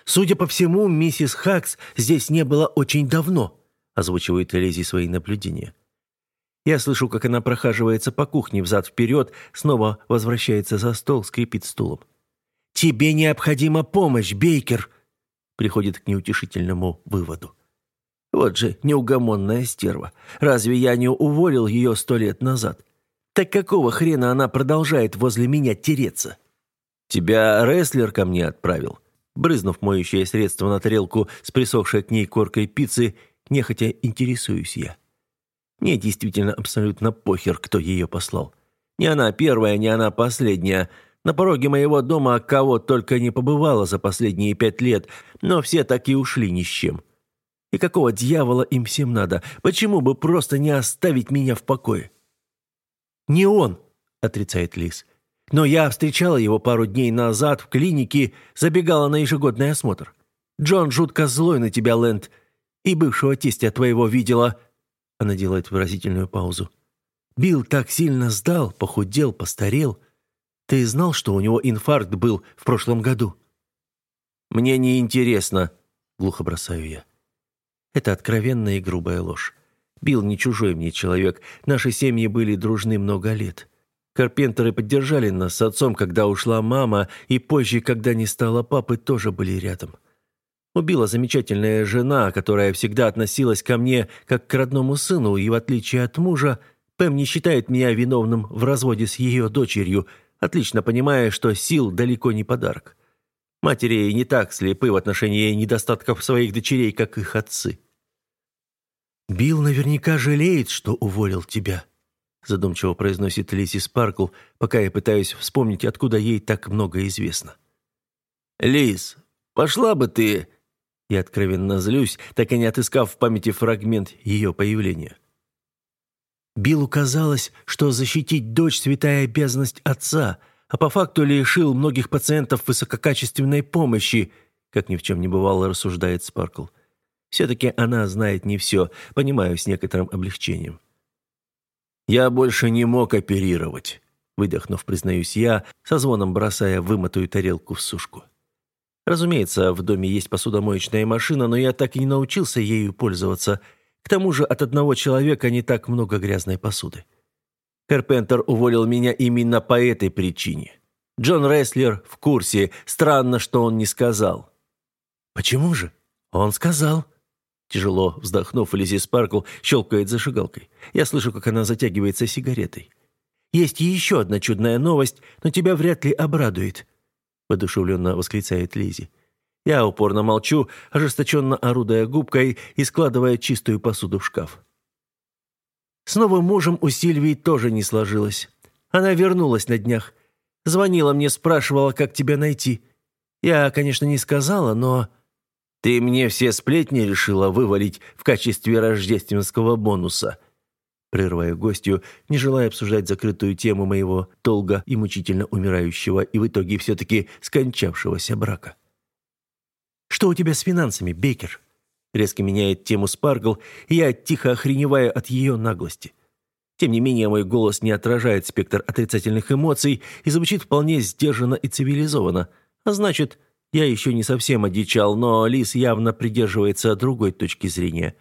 «Судя по всему, миссис Хакс здесь не было очень давно», озвучивает Лизи свои наблюдения. Я слышу, как она прохаживается по кухне взад-вперед, снова возвращается за стол, скрипит стулом. «Тебе необходима помощь, Бейкер!» приходит к неутешительному выводу. Вот же неугомонная стерва. Разве я не уволил ее сто лет назад? Так какого хрена она продолжает возле меня тереться? Тебя рестлер ко мне отправил. Брызнув моющее средство на тарелку с присохшей к ней коркой пиццы, нехотя интересуюсь я. Мне действительно абсолютно похер, кто ее послал. Не она первая, не она последняя. На пороге моего дома кого только не побывало за последние пять лет, но все так и ушли ни с чем. И какого дьявола им всем надо? Почему бы просто не оставить меня в покое? «Не он», — отрицает Лис. «Но я встречала его пару дней назад в клинике, забегала на ежегодный осмотр. Джон жутко злой на тебя, Лэнд, и бывшего тестя твоего видела». Она делает выразительную паузу. «Билл так сильно сдал, похудел, постарел. Ты знал, что у него инфаркт был в прошлом году?» «Мне не интересно», — глухо бросаю я. Это откровенная и грубая ложь. Билл не чужой мне человек. Наши семьи были дружны много лет. Карпентеры поддержали нас с отцом, когда ушла мама, и позже, когда не стало папы, тоже были рядом. Убила замечательная жена, которая всегда относилась ко мне как к родному сыну, и в отличие от мужа, Пэм не считает меня виновным в разводе с ее дочерью, отлично понимая, что сил далеко не подарок. Матери не так слепы в отношении недостатков своих дочерей, как их отцы. «Билл наверняка жалеет, что уволил тебя», задумчиво произносит Лиси Спаркл, пока я пытаюсь вспомнить, откуда ей так много известно. «Лиз, пошла бы ты...» Я откровенно злюсь, так и не отыскав в памяти фрагмент ее появления. Биллу казалось, что защитить дочь – святая обязанность отца – а по факту лишил многих пациентов высококачественной помощи, как ни в чем не бывало, рассуждает Спаркл. Все-таки она знает не все, понимаю с некоторым облегчением. «Я больше не мог оперировать», — выдохнув, признаюсь я, со звоном бросая вымытую тарелку в сушку. Разумеется, в доме есть посудомоечная машина, но я так и не научился ею пользоваться. К тому же от одного человека не так много грязной посуды. Карпентер уволил меня именно по этой причине. Джон Рестлер в курсе. Странно, что он не сказал. Почему же? Он сказал. Тяжело вздохнув, Лизи Спаркл щелкает зажигалкой. Я слышу, как она затягивается сигаретой. «Есть еще одна чудная новость, но тебя вряд ли обрадует», — воодушевленно восклицает Лизи. Я упорно молчу, ожесточенно орудуя губкой и складывая чистую посуду в шкаф. С новым мужем у Сильвии тоже не сложилось. Она вернулась на днях. Звонила мне, спрашивала, как тебя найти. Я, конечно, не сказала, но... Ты мне все сплетни решила вывалить в качестве рождественского бонуса. Прерываю гостью, не желая обсуждать закрытую тему моего долго и мучительно умирающего и в итоге все-таки скончавшегося брака. «Что у тебя с финансами, Бейкер?» Резко меняет тему Спаргл, и я тихо охреневаю от ее наглости. Тем не менее, мой голос не отражает спектр отрицательных эмоций и звучит вполне сдержанно и цивилизованно. А значит, я еще не совсем одичал, но Лис явно придерживается другой точки зрения.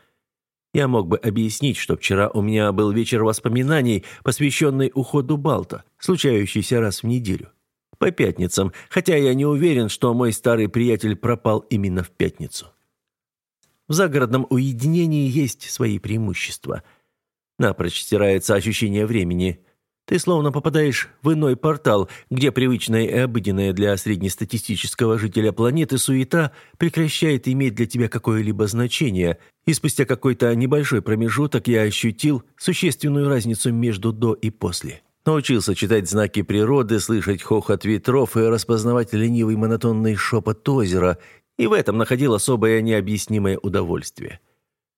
Я мог бы объяснить, что вчера у меня был вечер воспоминаний, посвященный уходу Балта, случающийся раз в неделю. По пятницам, хотя я не уверен, что мой старый приятель пропал именно в пятницу. В загородном уединении есть свои преимущества. Напрочь стирается ощущение времени. Ты словно попадаешь в иной портал, где привычная и обыденная для среднестатистического жителя планеты суета прекращает иметь для тебя какое-либо значение, и спустя какой-то небольшой промежуток я ощутил существенную разницу между до и после. Научился читать знаки природы, слышать хохот ветров и распознавать ленивый монотонный шепот озера, и в этом находил особое необъяснимое удовольствие.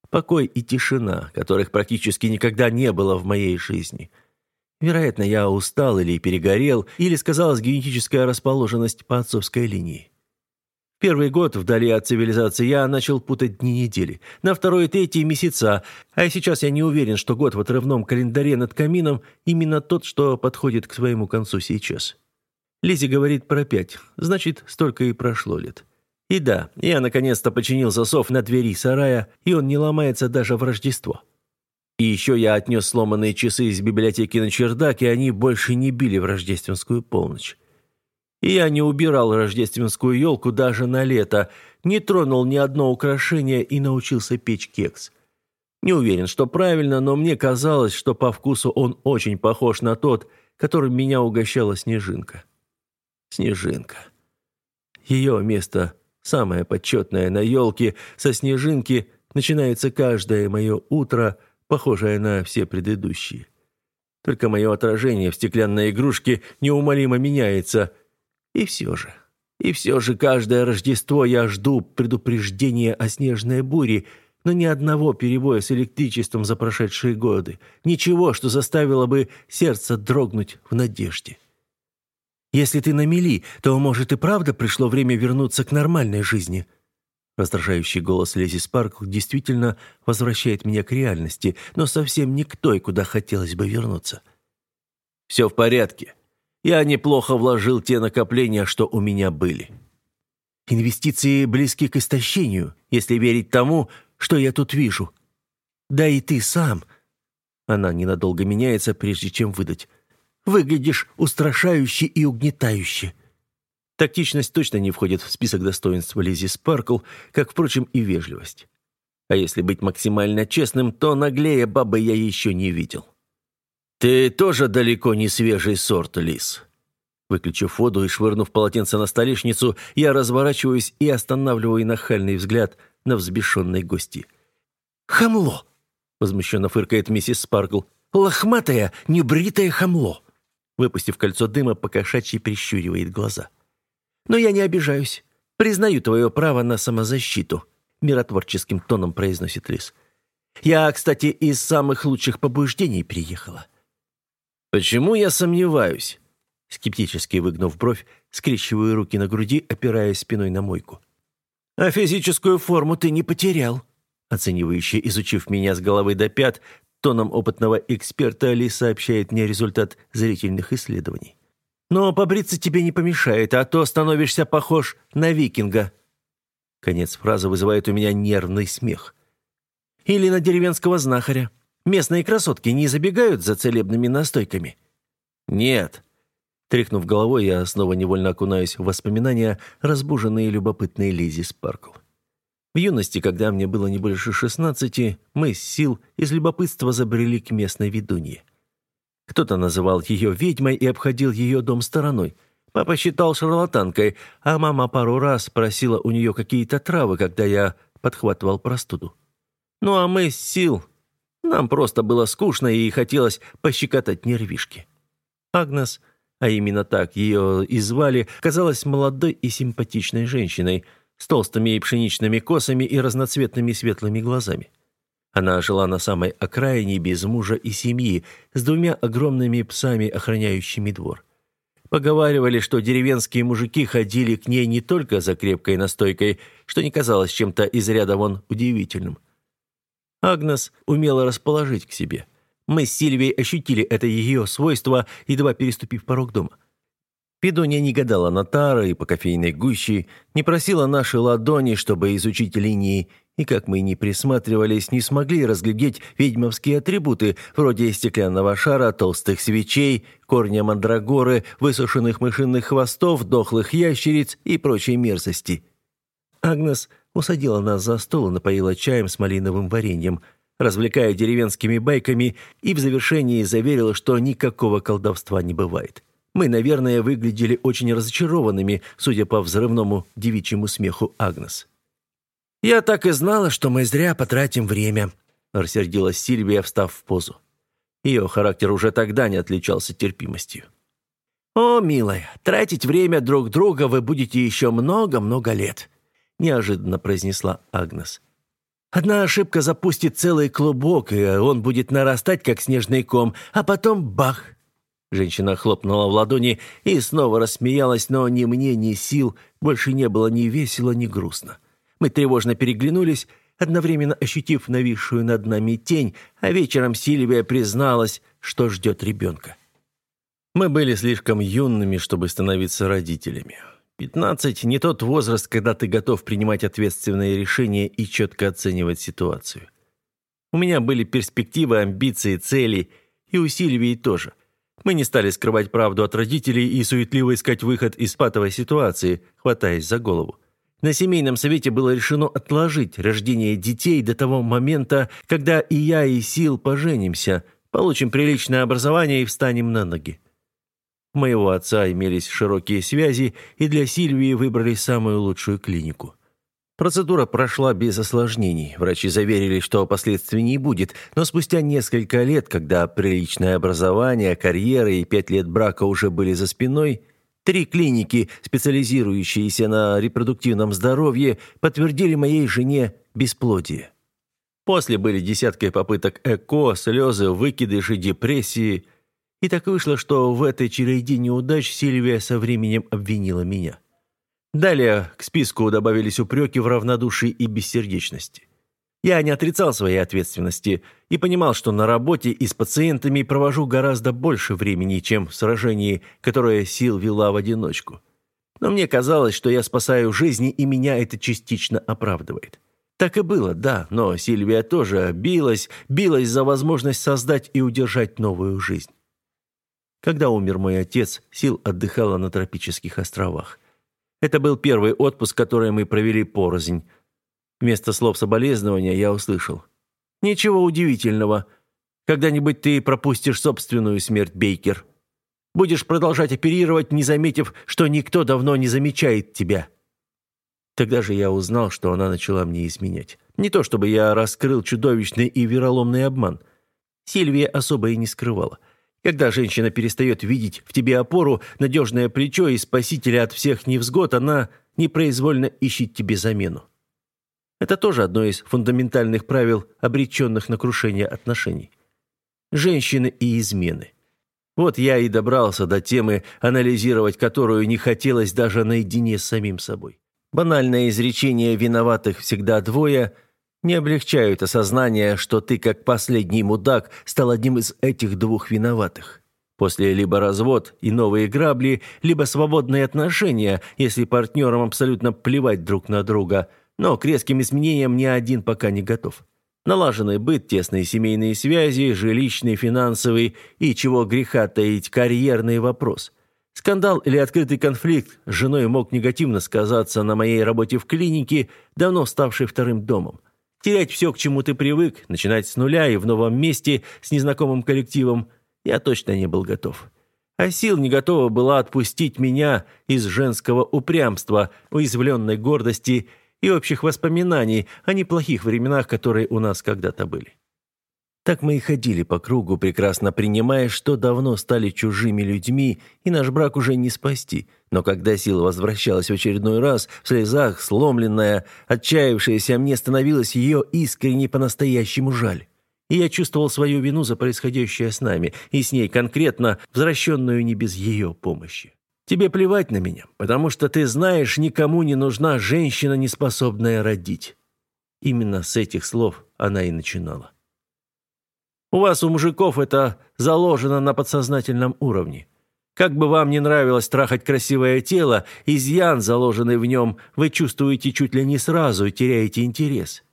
Покой и тишина, которых практически никогда не было в моей жизни. Вероятно, я устал или перегорел, или сказалась генетическая расположенность по отцовской линии. Первый год вдали от цивилизации я начал путать дни недели. На второй и третий месяца. А сейчас я не уверен, что год в отрывном календаре над камином именно тот, что подходит к своему концу сейчас. Лизи говорит про пять. Значит, столько и прошло лет. И да, я наконец-то починил засов на двери сарая, и он не ломается даже в Рождество. И еще я отнес сломанные часы из библиотеки на чердак, и они больше не били в рождественскую полночь. И я не убирал рождественскую елку даже на лето, не тронул ни одно украшение и научился печь кекс. Не уверен, что правильно, но мне казалось, что по вкусу он очень похож на тот, которым меня угощала Снежинка. Снежинка. Ее место самое почетное на елке со Снежинки начинается каждое мое утро, похожее на все предыдущие. Только мое отражение в стеклянной игрушке неумолимо меняется – и все же, и все же каждое Рождество я жду предупреждения о снежной буре, но ни одного перебоя с электричеством за прошедшие годы. Ничего, что заставило бы сердце дрогнуть в надежде. Если ты на мели, то, может, и правда пришло время вернуться к нормальной жизни. Раздражающий голос Лизи Спаркл действительно возвращает меня к реальности, но совсем не к той, куда хотелось бы вернуться. «Все в порядке», я неплохо вложил те накопления, что у меня были. Инвестиции близки к истощению, если верить тому, что я тут вижу. Да и ты сам. Она ненадолго меняется, прежде чем выдать. Выглядишь устрашающе и угнетающе. Тактичность точно не входит в список достоинств Лизи Спаркл, как, впрочем, и вежливость. А если быть максимально честным, то наглее бабы я еще не видел. «Ты тоже далеко не свежий сорт, Лис». Выключив воду и швырнув полотенце на столешницу, я разворачиваюсь и останавливаю нахальный взгляд на взбешенной гости. «Хамло!» — возмущенно фыркает миссис Спаркл. «Лохматое, небритое хамло!» Выпустив кольцо дыма, покошачьи прищуривает глаза. «Но я не обижаюсь. Признаю твое право на самозащиту», — миротворческим тоном произносит Лис. «Я, кстати, из самых лучших побуждений приехала. «Почему я сомневаюсь?» Скептически выгнув бровь, скрещиваю руки на груди, опираясь спиной на мойку. «А физическую форму ты не потерял», оценивающе изучив меня с головы до пят, тоном опытного эксперта Али сообщает мне результат зрительных исследований. «Но побриться тебе не помешает, а то становишься похож на викинга». Конец фразы вызывает у меня нервный смех. «Или на деревенского знахаря». Местные красотки не забегают за целебными настойками?» «Нет». Тряхнув головой, я снова невольно окунаюсь в воспоминания, разбуженные любопытной Лизи Спаркл. В юности, когда мне было не больше шестнадцати, мы с сил из любопытства забрели к местной ведунье. Кто-то называл ее ведьмой и обходил ее дом стороной. Папа считал шарлатанкой, а мама пару раз просила у нее какие-то травы, когда я подхватывал простуду. Ну а мы с сил нам просто было скучно и хотелось пощекотать нервишки. Агнес, а именно так ее и звали, казалась молодой и симпатичной женщиной, с толстыми и пшеничными косами и разноцветными светлыми глазами. Она жила на самой окраине без мужа и семьи, с двумя огромными псами, охраняющими двор. Поговаривали, что деревенские мужики ходили к ней не только за крепкой настойкой, что не казалось чем-то из ряда вон удивительным – Агнес умела расположить к себе. Мы с Сильвией ощутили это ее свойство, едва переступив порог дома. Пидония не гадала на тары и по кофейной гуще, не просила наши ладони, чтобы изучить линии, и, как мы ни присматривались, не смогли разглядеть ведьмовские атрибуты, вроде стеклянного шара, толстых свечей, корня мандрагоры, высушенных мышиных хвостов, дохлых ящериц и прочей мерзости. Агнес усадила нас за стол и напоила чаем с малиновым вареньем, развлекая деревенскими байками и в завершении заверила, что никакого колдовства не бывает. Мы, наверное, выглядели очень разочарованными, судя по взрывному девичьему смеху Агнес. «Я так и знала, что мы зря потратим время», — рассердилась Сильвия, встав в позу. Ее характер уже тогда не отличался терпимостью. «О, милая, тратить время друг друга вы будете еще много-много лет неожиданно произнесла Агнес. Одна ошибка запустит целый клубок, и он будет нарастать, как снежный ком, а потом бах! Женщина хлопнула в ладони и снова рассмеялась, но ни мне, ни сил больше не было ни весело, ни грустно. Мы тревожно переглянулись, одновременно ощутив нависшую над нами тень, а вечером Сильвия призналась, что ждет ребенка. Мы были слишком юными, чтобы становиться родителями. Пятнадцать – не тот возраст, когда ты готов принимать ответственные решения и четко оценивать ситуацию. У меня были перспективы, амбиции, цели, и у Сильвии тоже. Мы не стали скрывать правду от родителей и суетливо искать выход из патовой ситуации, хватаясь за голову. На семейном совете было решено отложить рождение детей до того момента, когда и я, и Сил поженимся, получим приличное образование и встанем на ноги. У моего отца имелись широкие связи, и для Сильвии выбрали самую лучшую клинику. Процедура прошла без осложнений. Врачи заверили, что последствий не будет, но спустя несколько лет, когда приличное образование, карьера и пять лет брака уже были за спиной, три клиники, специализирующиеся на репродуктивном здоровье, подтвердили моей жене бесплодие. После были десятки попыток ЭКО, слезы, выкидыши, депрессии – и так вышло, что в этой череде неудач Сильвия со временем обвинила меня. Далее к списку добавились упреки в равнодушии и бессердечности. Я не отрицал своей ответственности и понимал, что на работе и с пациентами провожу гораздо больше времени, чем в сражении, которое Сил вела в одиночку. Но мне казалось, что я спасаю жизни, и меня это частично оправдывает. Так и было, да, но Сильвия тоже билась, билась за возможность создать и удержать новую жизнь. Когда умер мой отец, Сил отдыхала на тропических островах. Это был первый отпуск, который мы провели порознь. Вместо слов соболезнования я услышал. «Ничего удивительного. Когда-нибудь ты пропустишь собственную смерть, Бейкер. Будешь продолжать оперировать, не заметив, что никто давно не замечает тебя». Тогда же я узнал, что она начала мне изменять. Не то чтобы я раскрыл чудовищный и вероломный обман. Сильвия особо и не скрывала – когда женщина перестает видеть в тебе опору, надежное плечо и спасителя от всех невзгод, она непроизвольно ищет тебе замену. Это тоже одно из фундаментальных правил, обреченных на крушение отношений. Женщины и измены. Вот я и добрался до темы, анализировать которую не хотелось даже наедине с самим собой. Банальное изречение «виноватых всегда двое» – не облегчают осознание, что ты, как последний мудак, стал одним из этих двух виноватых. После либо развод и новые грабли, либо свободные отношения, если партнерам абсолютно плевать друг на друга. Но к резким изменениям ни один пока не готов. Налаженный быт, тесные семейные связи, жилищный, финансовый и, чего греха таить, карьерный вопрос. Скандал или открытый конфликт с женой мог негативно сказаться на моей работе в клинике, давно ставшей вторым домом. Терять все, к чему ты привык, начинать с нуля и в новом месте с незнакомым коллективом, я точно не был готов. А сил не готова была отпустить меня из женского упрямства, уязвленной гордости и общих воспоминаний о неплохих временах, которые у нас когда-то были. Так мы и ходили по кругу, прекрасно принимая, что давно стали чужими людьми, и наш брак уже не спасти. Но когда сила возвращалась в очередной раз, в слезах, сломленная, отчаявшаяся, мне становилось ее искренне по-настоящему жаль. И я чувствовал свою вину за происходящее с нами, и с ней конкретно, возвращенную не без ее помощи. Тебе плевать на меня, потому что ты знаешь, никому не нужна женщина, неспособная родить. Именно с этих слов она и начинала. У вас, у мужиков, это заложено на подсознательном уровне. Как бы вам не нравилось трахать красивое тело, изъян, заложенный в нем, вы чувствуете чуть ли не сразу и теряете интерес.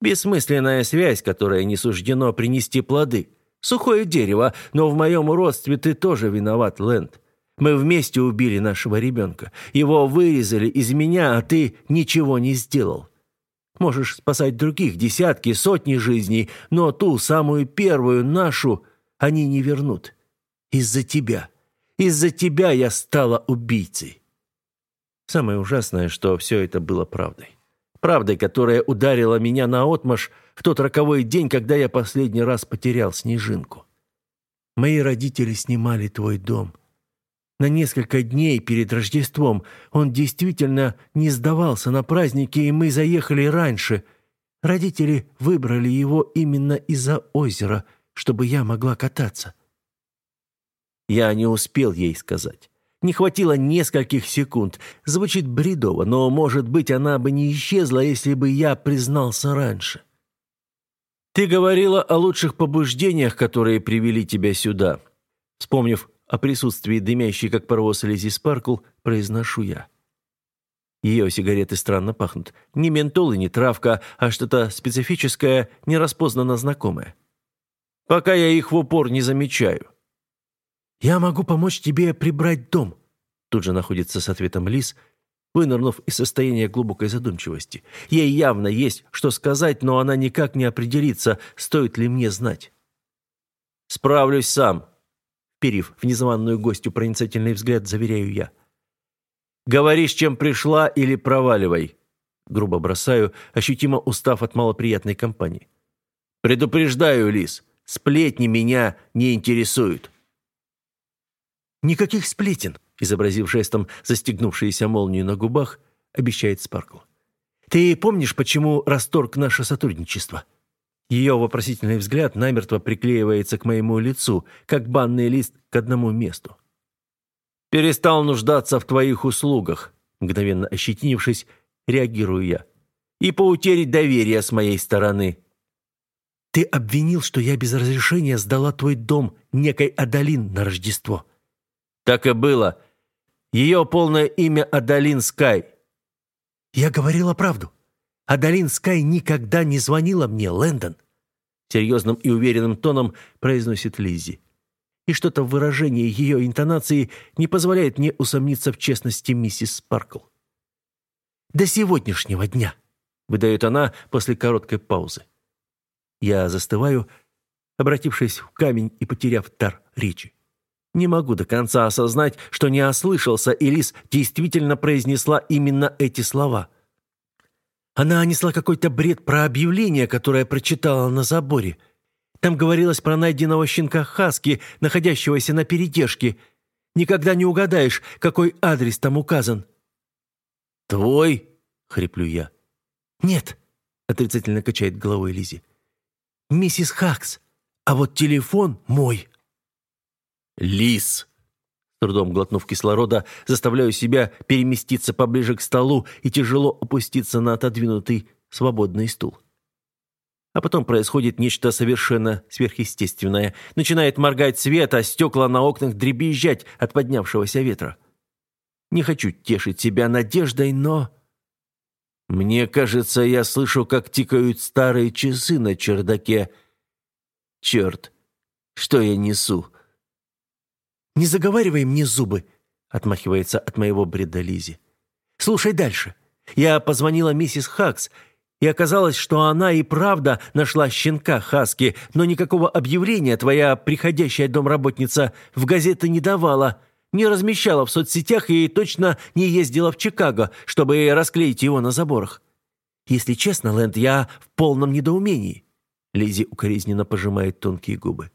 Бессмысленная связь, которая не суждено принести плоды. Сухое дерево, но в моем уродстве ты тоже виноват, Лэнд. Мы вместе убили нашего ребенка. Его вырезали из меня, а ты ничего не сделал. Можешь спасать других, десятки, сотни жизней, но ту, самую первую, нашу, они не вернут. Из-за тебя. Из-за тебя я стала убийцей. Самое ужасное, что все это было правдой. Правдой, которая ударила меня наотмашь в тот роковой день, когда я последний раз потерял снежинку. Мои родители снимали твой дом на несколько дней перед Рождеством. Он действительно не сдавался на праздники, и мы заехали раньше. Родители выбрали его именно из-за озера, чтобы я могла кататься. Я не успел ей сказать. Не хватило нескольких секунд. Звучит бредово, но, может быть, она бы не исчезла, если бы я признался раньше. Ты говорила о лучших побуждениях, которые привели тебя сюда. Вспомнив о присутствии дымящей, как паровоз Лизи Спаркл, произношу я. Ее сигареты странно пахнут. Не ментол и не травка, а что-то специфическое, нераспознанно знакомое. Пока я их в упор не замечаю. «Я могу помочь тебе прибрать дом», тут же находится с ответом Лис, вынырнув из состояния глубокой задумчивости. Ей явно есть что сказать, но она никак не определится, стоит ли мне знать. «Справлюсь сам», вперив в незваную гостью проницательный взгляд, заверяю я. Говори, с чем пришла, или проваливай. Грубо бросаю, ощутимо устав от малоприятной компании. Предупреждаю, Лис, сплетни меня не интересуют. Никаких сплетен, изобразив жестом застегнувшуюся молнию на губах, обещает Спаркл. Ты помнишь, почему расторг наше сотрудничество? Ее вопросительный взгляд намертво приклеивается к моему лицу, как банный лист к одному месту. Перестал нуждаться в твоих услугах, мгновенно ощетинившись, реагирую я. И поутерить доверие с моей стороны. Ты обвинил, что я без разрешения сдала твой дом некой Адалин на Рождество. Так и было. Ее полное имя Адалин Скай. Я говорила правду. Адалин Скай никогда не звонила мне, Лэндон. Серьезным и уверенным тоном произносит Лиззи и что-то в выражении ее интонации не позволяет мне усомниться в честности миссис Спаркл. «До сегодняшнего дня», — выдает она после короткой паузы. Я застываю, обратившись в камень и потеряв дар речи. Не могу до конца осознать, что не ослышался, и Лис действительно произнесла именно эти слова. Она несла какой-то бред про объявление, которое прочитала на заборе — там говорилось про найденного щенка Хаски, находящегося на передержке. Никогда не угадаешь, какой адрес там указан». «Твой?» — хриплю я. «Нет», — отрицательно качает головой Лизи. «Миссис Хакс, а вот телефон мой». «Лис!» Трудом глотнув кислорода, заставляю себя переместиться поближе к столу и тяжело опуститься на отодвинутый свободный стул. А потом происходит нечто совершенно сверхъестественное. Начинает моргать свет, а стекла на окнах дребезжать от поднявшегося ветра. Не хочу тешить себя надеждой, но... Мне кажется, я слышу, как тикают старые часы на чердаке. Черт, что я несу? «Не заговаривай мне зубы», — отмахивается от моего бреда Лизи. «Слушай дальше. Я позвонила миссис Хакс, и оказалось, что она и правда нашла щенка Хаски, но никакого объявления твоя приходящая домработница в газеты не давала, не размещала в соцсетях и точно не ездила в Чикаго, чтобы расклеить его на заборах. Если честно, Лэнд, я в полном недоумении. Лизи укоризненно пожимает тонкие губы.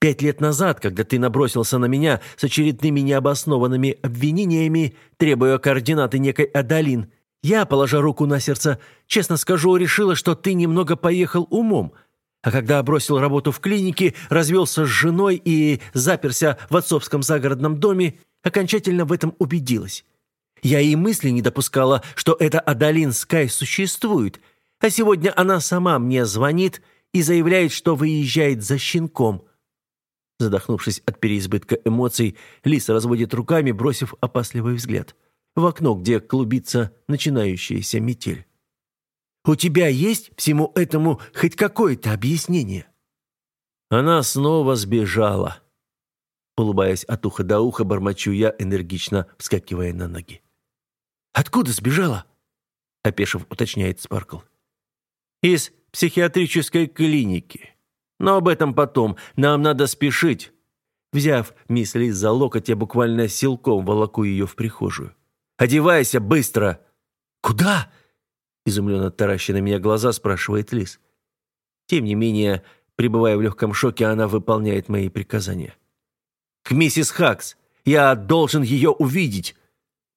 Пять лет назад, когда ты набросился на меня с очередными необоснованными обвинениями, требуя координаты некой Адалин, я, положа руку на сердце, честно скажу, решила, что ты немного поехал умом. А когда бросил работу в клинике, развелся с женой и заперся в отцовском загородном доме, окончательно в этом убедилась. Я и мысли не допускала, что эта Адалин Скай существует, а сегодня она сама мне звонит и заявляет, что выезжает за щенком. Задохнувшись от переизбытка эмоций, Лиса разводит руками, бросив опасливый взгляд. — в окно, где клубится начинающаяся метель. «У тебя есть всему этому хоть какое-то объяснение?» Она снова сбежала. Улыбаясь от уха до уха, бормочу я, энергично вскакивая на ноги. «Откуда сбежала?» — опешив, уточняет Спаркл. «Из психиатрической клиники. Но об этом потом. Нам надо спешить». Взяв мисс Лиз за локоть, я буквально силком волоку ее в прихожую. Одевайся быстро!» «Куда?» Изумленно тараща на меня глаза, спрашивает Лис. Тем не менее, пребывая в легком шоке, она выполняет мои приказания. «К миссис Хакс! Я должен ее увидеть!»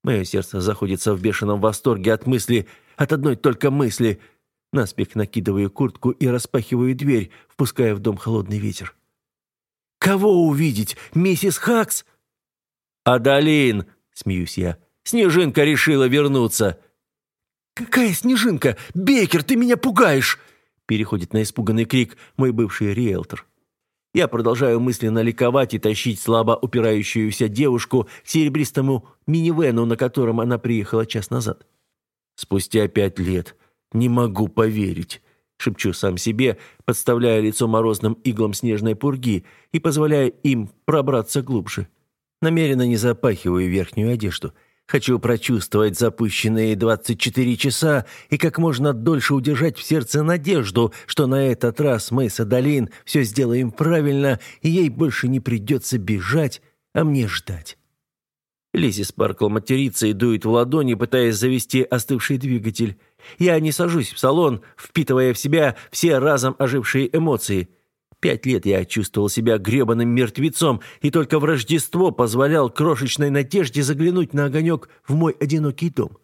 Мое сердце заходится в бешеном восторге от мысли, от одной только мысли. Наспех накидываю куртку и распахиваю дверь, впуская в дом холодный ветер. Кого увидеть? Миссис Хакс?» «Адалин!» — смеюсь я. «Снежинка решила вернуться!» «Какая снежинка? Бейкер, ты меня пугаешь!» Переходит на испуганный крик мой бывший риэлтор. Я продолжаю мысленно ликовать и тащить слабо упирающуюся девушку к серебристому минивену, на котором она приехала час назад. Спустя пять лет. Не могу поверить. Шепчу сам себе, подставляя лицо морозным иглам снежной пурги и позволяя им пробраться глубже. Намеренно не запахиваю верхнюю одежду – Хочу прочувствовать запущенные 24 часа и как можно дольше удержать в сердце надежду, что на этот раз мы с Адалин все сделаем правильно, и ей больше не придется бежать, а мне ждать. Лизи Спаркл матерится и дует в ладони, пытаясь завести остывший двигатель. Я не сажусь в салон, впитывая в себя все разом ожившие эмоции – Пять лет я чувствовал себя гребаным мертвецом, и только в Рождество позволял крошечной надежде заглянуть на огонек в мой одинокий дом.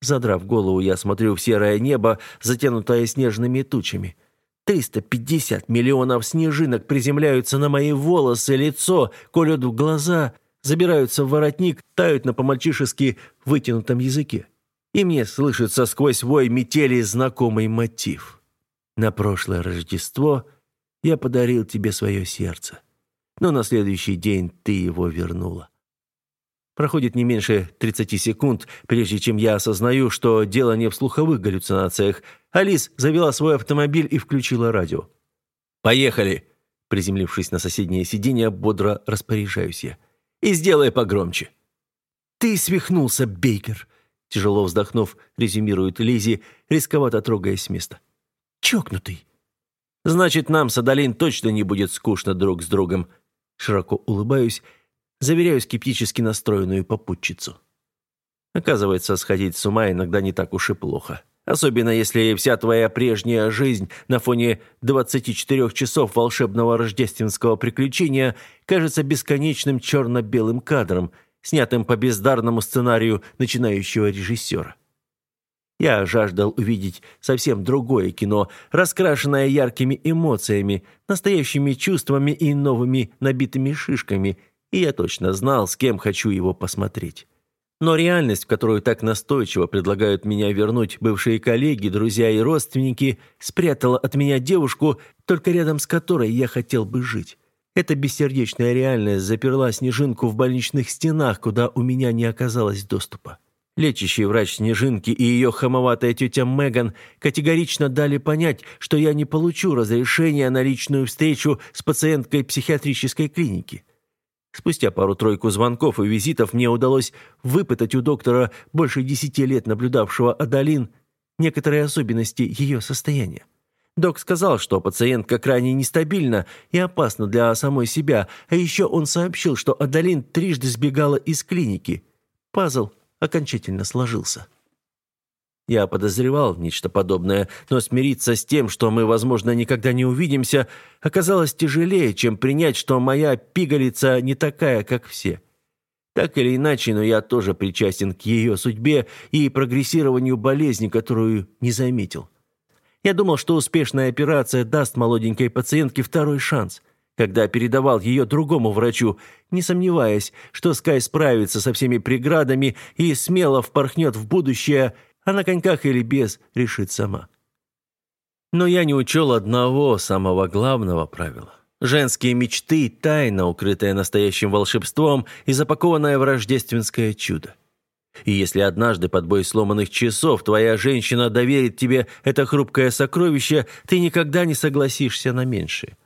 Задрав голову, я смотрю в серое небо, затянутое снежными тучами. 350 миллионов снежинок приземляются на мои волосы, лицо, колют в глаза, забираются в воротник, тают на по-мальчишески вытянутом языке. И мне слышится сквозь вой метели знакомый мотив. На прошлое Рождество – я подарил тебе свое сердце. Но на следующий день ты его вернула. Проходит не меньше 30 секунд, прежде чем я осознаю, что дело не в слуховых галлюцинациях. Алис завела свой автомобиль и включила радио. «Поехали!» Приземлившись на соседнее сиденье, бодро распоряжаюсь я. «И сделай погромче!» «Ты свихнулся, Бейкер!» Тяжело вздохнув, резюмирует Лизи, рисковато трогаясь с места. «Чокнутый!» Значит, нам с Адалин точно не будет скучно друг с другом. Широко улыбаюсь, заверяю скептически настроенную попутчицу. Оказывается, сходить с ума иногда не так уж и плохо. Особенно если вся твоя прежняя жизнь на фоне 24 часов волшебного рождественского приключения кажется бесконечным черно-белым кадром, снятым по бездарному сценарию начинающего режиссера. Я жаждал увидеть совсем другое кино, раскрашенное яркими эмоциями, настоящими чувствами и новыми набитыми шишками, и я точно знал, с кем хочу его посмотреть. Но реальность, в которую так настойчиво предлагают меня вернуть бывшие коллеги, друзья и родственники, спрятала от меня девушку, только рядом с которой я хотел бы жить. Эта бессердечная реальность заперла снежинку в больничных стенах, куда у меня не оказалось доступа. Лечащий врач Снежинки и ее хамоватая тетя Меган категорично дали понять, что я не получу разрешения на личную встречу с пациенткой психиатрической клиники. Спустя пару-тройку звонков и визитов мне удалось выпытать у доктора, больше десяти лет наблюдавшего Адалин, некоторые особенности ее состояния. Док сказал, что пациентка крайне нестабильна и опасна для самой себя, а еще он сообщил, что Адалин трижды сбегала из клиники. Пазл окончательно сложился. Я подозревал нечто подобное, но смириться с тем, что мы, возможно, никогда не увидимся, оказалось тяжелее, чем принять, что моя пигалица не такая, как все. Так или иначе, но я тоже причастен к ее судьбе и прогрессированию болезни, которую не заметил. Я думал, что успешная операция даст молоденькой пациентке второй шанс – когда передавал ее другому врачу, не сомневаясь, что Скай справится со всеми преградами и смело впорхнет в будущее, а на коньках или без решит сама. Но я не учел одного самого главного правила. Женские мечты – тайна, укрытая настоящим волшебством и запакованная в рождественское чудо. И если однажды под бой сломанных часов твоя женщина доверит тебе это хрупкое сокровище, ты никогда не согласишься на меньшее.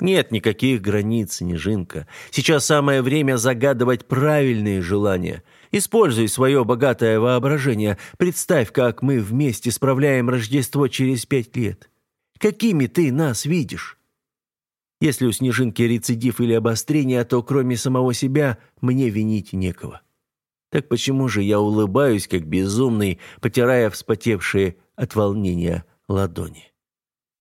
Нет никаких границ, Снежинка. Сейчас самое время загадывать правильные желания. Используй свое богатое воображение. Представь, как мы вместе справляем Рождество через пять лет. Какими ты нас видишь? Если у Снежинки рецидив или обострение, то кроме самого себя мне винить некого. Так почему же я улыбаюсь, как безумный, потирая вспотевшие от волнения ладони?